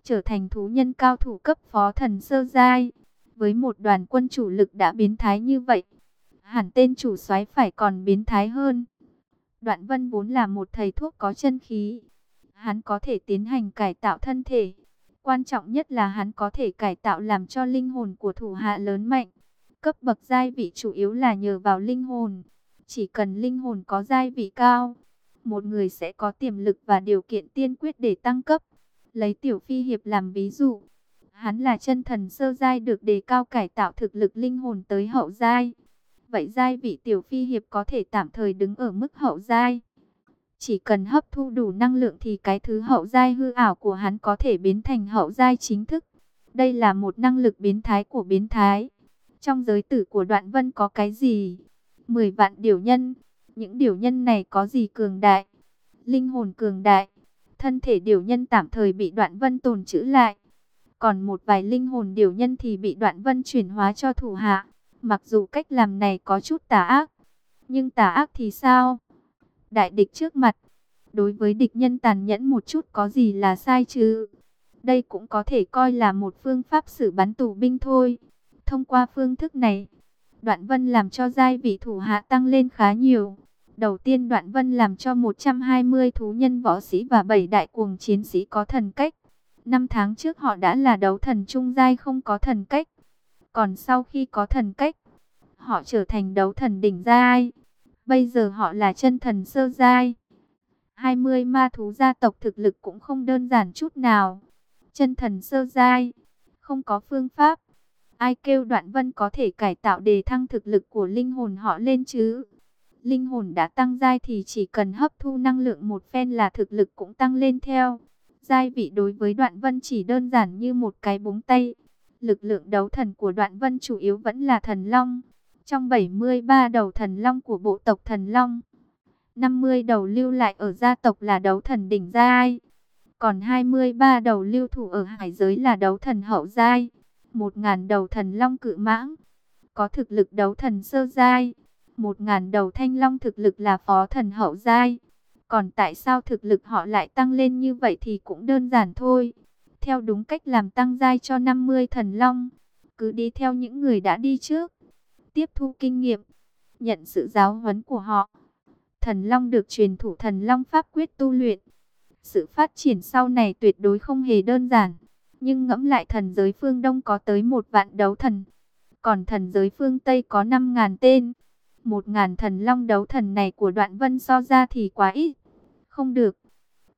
S1: Trở thành thú nhân cao thủ cấp phó thần sơ giai. Với một đoàn quân chủ lực đã biến thái như vậy. Hẳn tên chủ soái phải còn biến thái hơn. Đoạn vân vốn là một thầy thuốc có chân khí. Hắn có thể tiến hành cải tạo thân thể. Quan trọng nhất là hắn có thể cải tạo làm cho linh hồn của thủ hạ lớn mạnh. Cấp bậc giai vị chủ yếu là nhờ vào linh hồn. Chỉ cần linh hồn có giai vị cao, một người sẽ có tiềm lực và điều kiện tiên quyết để tăng cấp. Lấy tiểu phi hiệp làm ví dụ, hắn là chân thần sơ giai được đề cao cải tạo thực lực linh hồn tới hậu giai. Vậy giai vị tiểu phi hiệp có thể tạm thời đứng ở mức hậu giai. Chỉ cần hấp thu đủ năng lượng thì cái thứ hậu giai hư ảo của hắn có thể biến thành hậu giai chính thức. Đây là một năng lực biến thái của biến thái. Trong giới tử của đoạn vân có cái gì? 10 vạn điều nhân. Những điều nhân này có gì cường đại? Linh hồn cường đại. Thân thể điều nhân tạm thời bị đoạn vân tồn trữ lại. Còn một vài linh hồn điều nhân thì bị đoạn vân chuyển hóa cho thủ hạ. Mặc dù cách làm này có chút tà ác. Nhưng tà ác thì sao? Đại địch trước mặt. Đối với địch nhân tàn nhẫn một chút có gì là sai chứ? Đây cũng có thể coi là một phương pháp xử bắn tù binh thôi. Thông qua phương thức này, Đoạn Vân làm cho giai vị thủ hạ tăng lên khá nhiều. Đầu tiên Đoạn Vân làm cho 120 thú nhân võ sĩ và 7 đại cuồng chiến sĩ có thần cách. Năm tháng trước họ đã là đấu thần trung giai không có thần cách. Còn sau khi có thần cách, họ trở thành đấu thần đỉnh giai. Bây giờ họ là chân thần sơ giai. 20 ma thú gia tộc thực lực cũng không đơn giản chút nào. Chân thần sơ giai, không có phương pháp. Ai kêu đoạn vân có thể cải tạo đề thăng thực lực của linh hồn họ lên chứ? Linh hồn đã tăng giai thì chỉ cần hấp thu năng lượng một phen là thực lực cũng tăng lên theo. Giai vị đối với đoạn vân chỉ đơn giản như một cái búng tay. Lực lượng đấu thần của đoạn vân chủ yếu vẫn là thần long. Trong 73 đầu thần long của bộ tộc thần long, 50 đầu lưu lại ở gia tộc là đấu thần đỉnh giai. Còn 23 đầu lưu thủ ở hải giới là đấu thần hậu giai một ngàn đầu thần long cự mãng, có thực lực đấu thần sơ giai, một ngàn đầu thanh long thực lực là phó thần hậu giai. Còn tại sao thực lực họ lại tăng lên như vậy thì cũng đơn giản thôi. Theo đúng cách làm tăng giai cho 50 thần long, cứ đi theo những người đã đi trước, tiếp thu kinh nghiệm, nhận sự giáo huấn của họ. Thần long được truyền thủ thần long pháp quyết tu luyện. Sự phát triển sau này tuyệt đối không hề đơn giản. Nhưng ngẫm lại thần giới phương Đông có tới một vạn đấu thần. Còn thần giới phương Tây có năm ngàn tên. Một ngàn thần long đấu thần này của đoạn vân so ra thì quá ít. Không được.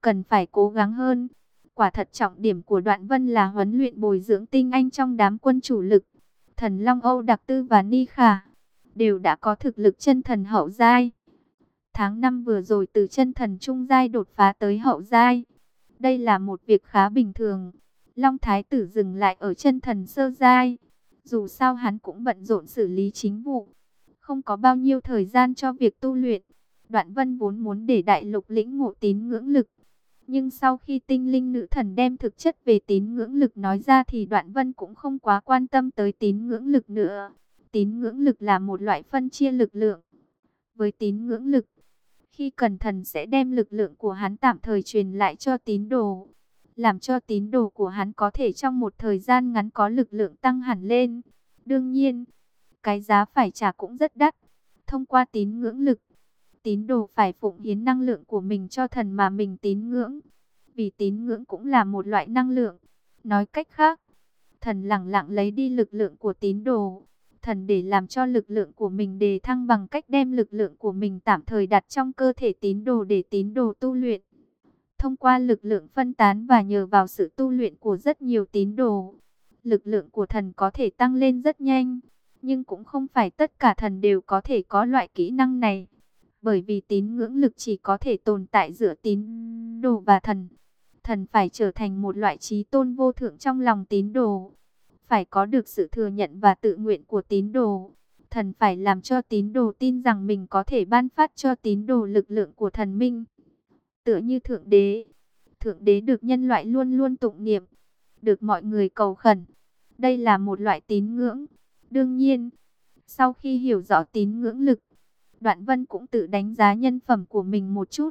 S1: Cần phải cố gắng hơn. Quả thật trọng điểm của đoạn vân là huấn luyện bồi dưỡng tinh anh trong đám quân chủ lực. Thần Long Âu Đặc Tư và Ni Khả đều đã có thực lực chân thần hậu giai. Tháng năm vừa rồi từ chân thần trung giai đột phá tới hậu giai. Đây là một việc khá bình thường. Long Thái tử dừng lại ở chân thần sơ giai. Dù sao hắn cũng bận rộn xử lý chính vụ. Không có bao nhiêu thời gian cho việc tu luyện. Đoạn vân vốn muốn để đại lục lĩnh ngộ tín ngưỡng lực. Nhưng sau khi tinh linh nữ thần đem thực chất về tín ngưỡng lực nói ra thì đoạn vân cũng không quá quan tâm tới tín ngưỡng lực nữa. Tín ngưỡng lực là một loại phân chia lực lượng. Với tín ngưỡng lực, Khi cần thần sẽ đem lực lượng của hắn tạm thời truyền lại cho tín đồ, làm cho tín đồ của hắn có thể trong một thời gian ngắn có lực lượng tăng hẳn lên. Đương nhiên, cái giá phải trả cũng rất đắt. Thông qua tín ngưỡng lực, tín đồ phải phụng hiến năng lượng của mình cho thần mà mình tín ngưỡng. Vì tín ngưỡng cũng là một loại năng lượng. Nói cách khác, thần lặng lặng lấy đi lực lượng của tín đồ. Thần để làm cho lực lượng của mình đề thăng bằng cách đem lực lượng của mình tạm thời đặt trong cơ thể tín đồ để tín đồ tu luyện. Thông qua lực lượng phân tán và nhờ vào sự tu luyện của rất nhiều tín đồ, lực lượng của thần có thể tăng lên rất nhanh. Nhưng cũng không phải tất cả thần đều có thể có loại kỹ năng này. Bởi vì tín ngưỡng lực chỉ có thể tồn tại giữa tín đồ và thần. Thần phải trở thành một loại trí tôn vô thượng trong lòng tín đồ. Phải có được sự thừa nhận và tự nguyện của tín đồ. Thần phải làm cho tín đồ tin rằng mình có thể ban phát cho tín đồ lực lượng của thần minh. Tựa như Thượng Đế. Thượng Đế được nhân loại luôn luôn tụng niệm. Được mọi người cầu khẩn. Đây là một loại tín ngưỡng. Đương nhiên, sau khi hiểu rõ tín ngưỡng lực, Đoạn Vân cũng tự đánh giá nhân phẩm của mình một chút.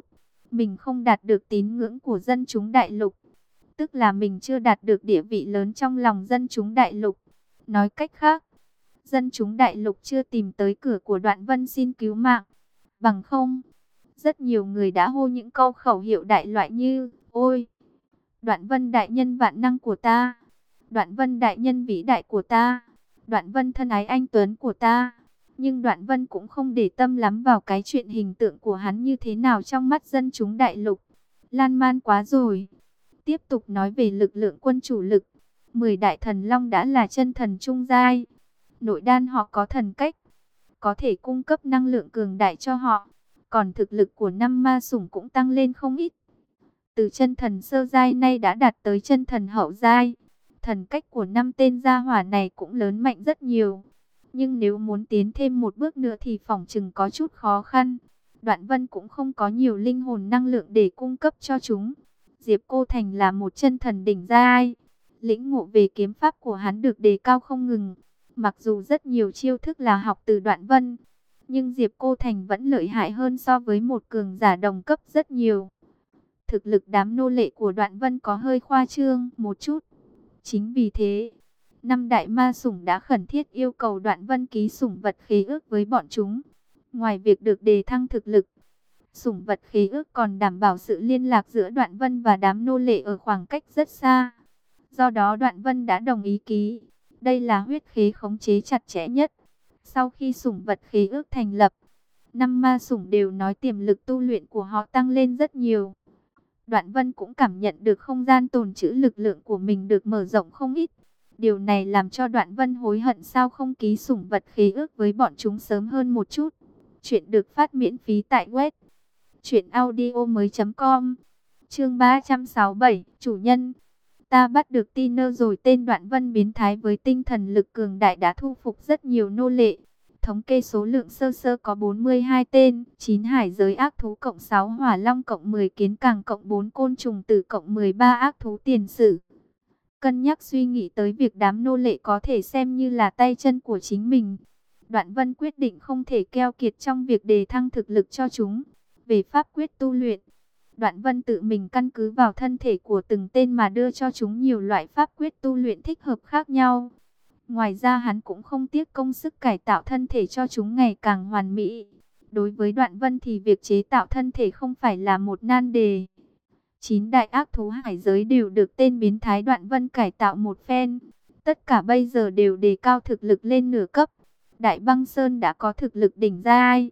S1: Mình không đạt được tín ngưỡng của dân chúng đại lục, tức là mình chưa đạt được địa vị lớn trong lòng dân chúng đại lục. Nói cách khác, dân chúng đại lục chưa tìm tới cửa của Đoạn Vân xin cứu mạng. Bằng không, rất nhiều người đã hô những câu khẩu hiệu đại loại như, ôi, Đoạn Vân đại nhân vạn năng của ta, Đoạn Vân đại nhân vĩ đại của ta. Đoạn Vân thân ái anh Tuấn của ta. Nhưng Đoạn Vân cũng không để tâm lắm vào cái chuyện hình tượng của hắn như thế nào trong mắt dân chúng đại lục. Lan man quá rồi. Tiếp tục nói về lực lượng quân chủ lực. Mười đại thần long đã là chân thần trung giai. Nội đan họ có thần cách. Có thể cung cấp năng lượng cường đại cho họ. Còn thực lực của năm ma sủng cũng tăng lên không ít. Từ chân thần sơ giai nay đã đạt tới chân thần hậu giai. Thần cách của năm tên gia hỏa này cũng lớn mạnh rất nhiều. Nhưng nếu muốn tiến thêm một bước nữa thì phòng chừng có chút khó khăn. Đoạn vân cũng không có nhiều linh hồn năng lượng để cung cấp cho chúng. Diệp Cô Thành là một chân thần đỉnh giai. Lĩnh ngộ về kiếm pháp của hắn được đề cao không ngừng. Mặc dù rất nhiều chiêu thức là học từ đoạn vân. Nhưng Diệp Cô Thành vẫn lợi hại hơn so với một cường giả đồng cấp rất nhiều. Thực lực đám nô lệ của đoạn vân có hơi khoa trương một chút. Chính vì thế, năm đại ma sủng đã khẩn thiết yêu cầu đoạn vân ký sủng vật khí ước với bọn chúng. Ngoài việc được đề thăng thực lực, sủng vật khí ước còn đảm bảo sự liên lạc giữa đoạn vân và đám nô lệ ở khoảng cách rất xa. Do đó đoạn vân đã đồng ý ký. Đây là huyết khí khống chế chặt chẽ nhất. Sau khi sủng vật khí ước thành lập, năm ma sủng đều nói tiềm lực tu luyện của họ tăng lên rất nhiều. Đoạn Vân cũng cảm nhận được không gian tồn trữ lực lượng của mình được mở rộng không ít. Điều này làm cho Đoạn Vân hối hận sao không ký sủng vật khí ước với bọn chúng sớm hơn một chút. Chuyện được phát miễn phí tại web truyệnaudiomoi.com. Chương 367, chủ nhân. Ta bắt được Tiner rồi tên Đoạn Vân biến thái với tinh thần lực cường đại đã thu phục rất nhiều nô lệ. Thống kê số lượng sơ sơ có 42 tên, 9 hải giới ác thú cộng 6 hỏa long cộng 10 kiến càng cộng 4 côn trùng tử cộng 13 ác thú tiền sử. Cân nhắc suy nghĩ tới việc đám nô lệ có thể xem như là tay chân của chính mình. Đoạn vân quyết định không thể keo kiệt trong việc đề thăng thực lực cho chúng. Về pháp quyết tu luyện, Đoạn vân tự mình căn cứ vào thân thể của từng tên mà đưa cho chúng nhiều loại pháp quyết tu luyện thích hợp khác nhau. Ngoài ra hắn cũng không tiếc công sức cải tạo thân thể cho chúng ngày càng hoàn mỹ. Đối với đoạn vân thì việc chế tạo thân thể không phải là một nan đề. Chín đại ác thú hải giới đều được tên biến thái đoạn vân cải tạo một phen. Tất cả bây giờ đều đề cao thực lực lên nửa cấp. Đại băng sơn đã có thực lực đỉnh giai.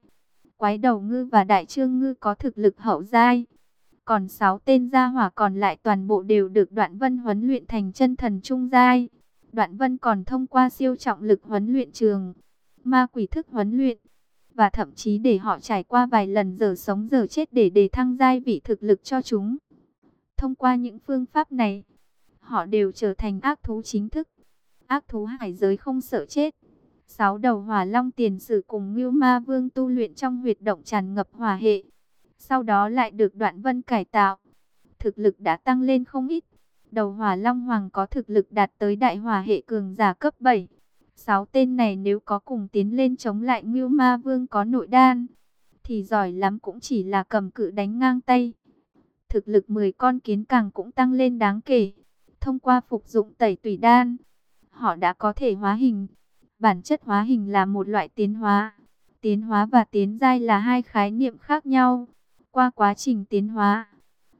S1: Quái đầu ngư và đại trương ngư có thực lực hậu giai. Còn 6 tên gia hỏa còn lại toàn bộ đều được đoạn vân huấn luyện thành chân thần trung giai. Đoạn Vân còn thông qua siêu trọng lực huấn luyện trường, ma quỷ thức huấn luyện, và thậm chí để họ trải qua vài lần giờ sống giờ chết để đề thăng giai vị thực lực cho chúng. Thông qua những phương pháp này, họ đều trở thành ác thú chính thức. Ác thú hải giới không sợ chết. Sáu đầu hỏa long tiền sử cùng Ngưu Ma Vương tu luyện trong huyệt động tràn ngập hỏa hệ. Sau đó lại được đoạn vân cải tạo. Thực lực đã tăng lên không ít. Đầu hỏa long hoàng có thực lực đạt tới đại hỏa hệ cường giả cấp 7. Sáu tên này nếu có cùng tiến lên chống lại Ngưu Ma Vương có nội đan, thì giỏi lắm cũng chỉ là cầm cự đánh ngang tay. Thực lực 10 con kiến càng cũng tăng lên đáng kể. Thông qua phục dụng tẩy tùy đan, họ đã có thể hóa hình. Bản chất hóa hình là một loại tiến hóa. Tiến hóa và tiến giai là hai khái niệm khác nhau. Qua quá trình tiến hóa,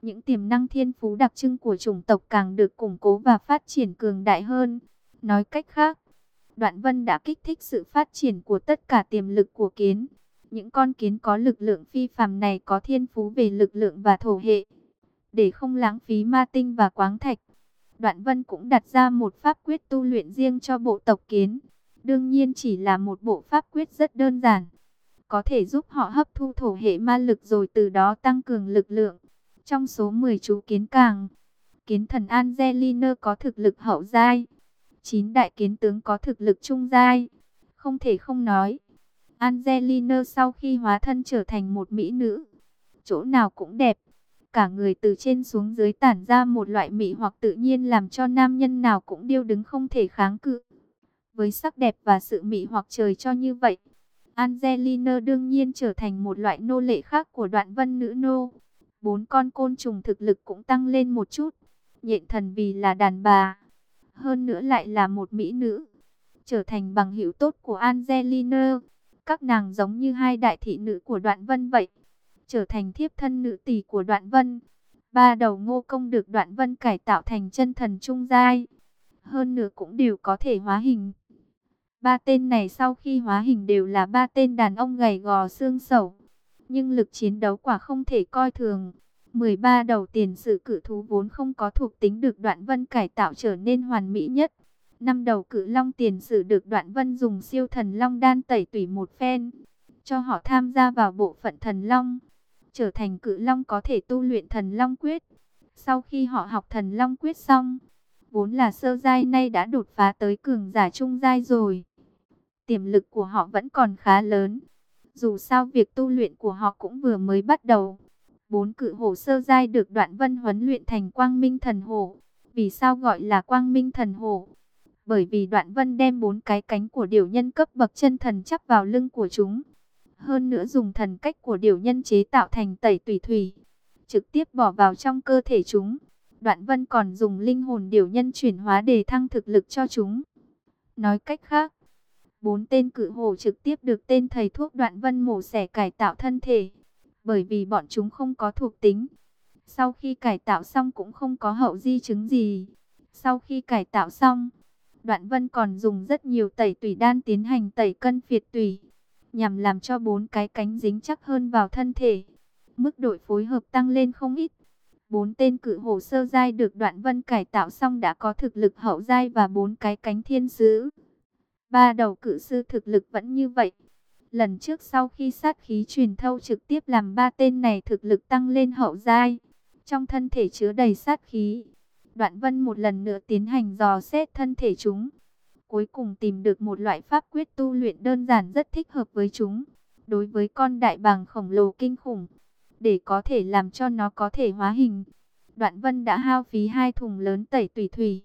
S1: những tiềm năng thiên phú đặc trưng của chủng tộc càng được củng cố và phát triển cường đại hơn. Nói cách khác, Đoạn Vân đã kích thích sự phát triển của tất cả tiềm lực của kiến. Những con kiến có lực lượng phi phàm này có thiên phú về lực lượng và thổ hệ. Để không lãng phí ma tinh và quáng thạch, Đoạn Vân cũng đặt ra một pháp quyết tu luyện riêng cho bộ tộc kiến. Đương nhiên chỉ là một bộ pháp quyết rất đơn giản. Có thể giúp họ hấp thu thổ hệ ma lực rồi từ đó tăng cường lực lượng. Trong số 10 chú kiến càng, kiến thần Angelina có thực lực hậu giai. 9 đại kiến tướng có thực lực trung giai. Không thể không nói. Angelina sau khi hóa thân trở thành một mỹ nữ. Chỗ nào cũng đẹp. Cả người từ trên xuống dưới tản ra một loại mỹ hoặc tự nhiên làm cho nam nhân nào cũng điêu đứng không thể kháng cự. Với sắc đẹp và sự mỹ hoặc trời cho như vậy. Angelina đương nhiên trở thành một loại nô lệ khác của đoạn vân nữ nô. Bốn con côn trùng thực lực cũng tăng lên một chút. Nhện thần vì là đàn bà. Hơn nữa lại là một mỹ nữ. Trở thành bằng hữu tốt của Angelina. Các nàng giống như hai đại thị nữ của đoạn vân vậy. Trở thành thiếp thân nữ tỷ của đoạn vân. Ba đầu ngô công được đoạn vân cải tạo thành chân thần trung giai. Hơn nữa cũng đều có thể hóa hình. Ba tên này sau khi hóa hình đều là ba tên đàn ông gầy gò xương sầu. Nhưng lực chiến đấu quả không thể coi thường. 13 đầu tiền sử cử thú vốn không có thuộc tính được đoạn vân cải tạo trở nên hoàn mỹ nhất. Năm đầu cử long tiền sử được đoạn vân dùng siêu thần long đan tẩy tủy một phen. Cho họ tham gia vào bộ phận thần long. Trở thành cử long có thể tu luyện thần long quyết. Sau khi họ học thần long quyết xong. Vốn là sơ giai nay đã đột phá tới cường giả trung giai rồi. Tiềm lực của họ vẫn còn khá lớn. Dù sao việc tu luyện của họ cũng vừa mới bắt đầu. Bốn cự hổ sơ giai được đoạn vân huấn luyện thành quang minh thần hổ. Vì sao gọi là quang minh thần hổ? Bởi vì đoạn vân đem bốn cái cánh của điều nhân cấp bậc chân thần chắp vào lưng của chúng. Hơn nữa dùng thần cách của điều nhân chế tạo thành tẩy tùy thủy. Trực tiếp bỏ vào trong cơ thể chúng. Đoạn vân còn dùng linh hồn điều nhân chuyển hóa để thăng thực lực cho chúng. Nói cách khác, bốn tên cự hồ trực tiếp được tên thầy thuốc đoạn vân mổ xẻ cải tạo thân thể bởi vì bọn chúng không có thuộc tính. Sau khi cải tạo xong cũng không có hậu di chứng gì. Sau khi cải tạo xong, Đoạn Vân còn dùng rất nhiều tẩy tủy đan tiến hành tẩy cân phiệt tủy, nhằm làm cho bốn cái cánh dính chắc hơn vào thân thể. Mức độ phối hợp tăng lên không ít. Bốn tên cự hồ sơ giai được Đoạn Vân cải tạo xong đã có thực lực hậu giai và bốn cái cánh thiên sứ. Ba đầu cự sư thực lực vẫn như vậy. Lần trước sau khi sát khí truyền thâu trực tiếp làm ba tên này thực lực tăng lên hậu giai. Trong thân thể chứa đầy sát khí. Đoạn vân một lần nữa tiến hành dò xét thân thể chúng. Cuối cùng tìm được một loại pháp quyết tu luyện đơn giản rất thích hợp với chúng. Đối với con đại bàng khổng lồ kinh khủng. Để có thể làm cho nó có thể hóa hình. Đoạn vân đã hao phí hai thùng lớn tẩy tùy thủy.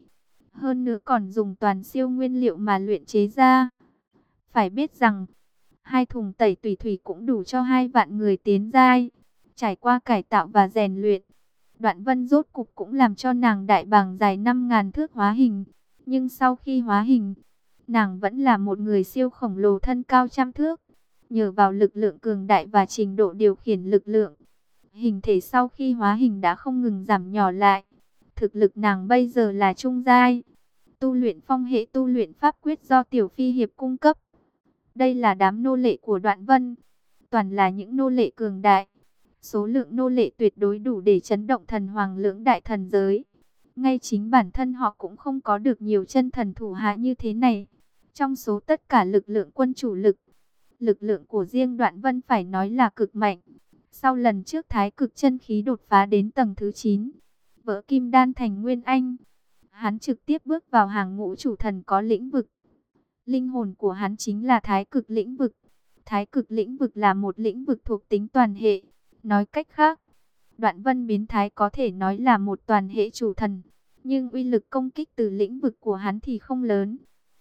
S1: Hơn nữa còn dùng toàn siêu nguyên liệu mà luyện chế ra. Phải biết rằng Hai thùng tẩy tùy thủy cũng đủ cho hai vạn người tiến giai. Trải qua cải tạo và rèn luyện. Đoạn vân rốt cục cũng làm cho nàng đại bàng dài 5.000 thước hóa hình. Nhưng sau khi hóa hình, nàng vẫn là một người siêu khổng lồ thân cao trăm thước. Nhờ vào lực lượng cường đại và trình độ điều khiển lực lượng. Hình thể sau khi hóa hình đã không ngừng giảm nhỏ lại. Thực lực nàng bây giờ là trung giai. Tu luyện phong hệ tu luyện pháp quyết do tiểu phi hiệp cung cấp. Đây là đám nô lệ của đoạn vân. Toàn là những nô lệ cường đại. Số lượng nô lệ tuyệt đối đủ để chấn động thần hoàng lưỡng đại thần giới. Ngay chính bản thân họ cũng không có được nhiều chân thần thủ hạ như thế này. Trong số tất cả lực lượng quân chủ lực, lực lượng của riêng đoạn vân phải nói là cực mạnh. Sau lần trước thái cực chân khí đột phá đến tầng thứ 9, vỡ kim đan thành nguyên anh, hắn trực tiếp bước vào hàng ngũ chủ thần có lĩnh vực. Linh hồn của hắn chính là thái cực lĩnh vực. Thái cực lĩnh vực là một lĩnh vực thuộc tính toàn hệ. Nói cách khác, đoạn vân biến thái có thể nói là một toàn hệ chủ thần. Nhưng uy lực công kích từ lĩnh vực của hắn thì không lớn.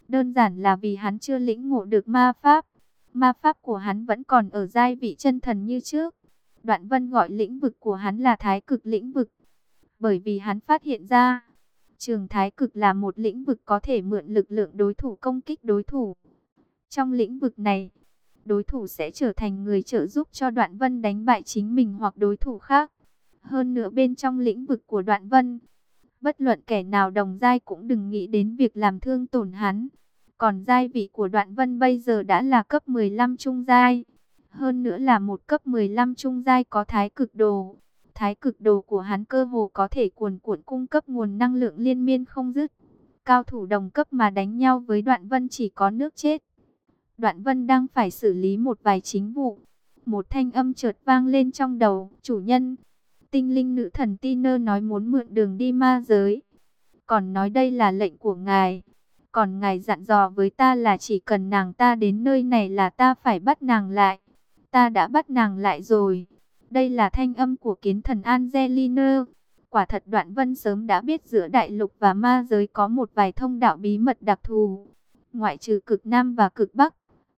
S1: Đơn giản là vì hắn chưa lĩnh ngộ được ma pháp. Ma pháp của hắn vẫn còn ở giai vị chân thần như trước. Đoạn vân gọi lĩnh vực của hắn là thái cực lĩnh vực. Bởi vì hắn phát hiện ra, trường thái cực là một lĩnh vực có thể mượn lực lượng đối thủ công kích đối thủ. Trong lĩnh vực này, đối thủ sẽ trở thành người trợ giúp cho đoạn vân đánh bại chính mình hoặc đối thủ khác. Hơn nữa bên trong lĩnh vực của đoạn vân, bất luận kẻ nào đồng giai cũng đừng nghĩ đến việc làm thương tổn hắn. Còn giai vị của đoạn vân bây giờ đã là cấp 15 trung giai. Hơn nữa là một cấp 15 trung giai có thái cực đồ. Thái cực đồ của hắn cơ hồ có thể cuồn cuộn cung cấp nguồn năng lượng liên miên không dứt. Cao thủ đồng cấp mà đánh nhau với đoạn vân chỉ có nước chết. Đoạn vân đang phải xử lý một vài chính vụ. Một thanh âm chợt vang lên trong đầu. Chủ nhân, tinh linh nữ thần Tiner nói muốn mượn đường đi ma giới. Còn nói đây là lệnh của ngài. Còn ngài dặn dò với ta là chỉ cần nàng ta đến nơi này là ta phải bắt nàng lại. Ta đã bắt nàng lại rồi. Đây là thanh âm của kiến thần Angelina. Quả thật đoạn vân sớm đã biết giữa đại lục và ma giới có một vài thông đạo bí mật đặc thù. Ngoại trừ cực Nam và cực Bắc.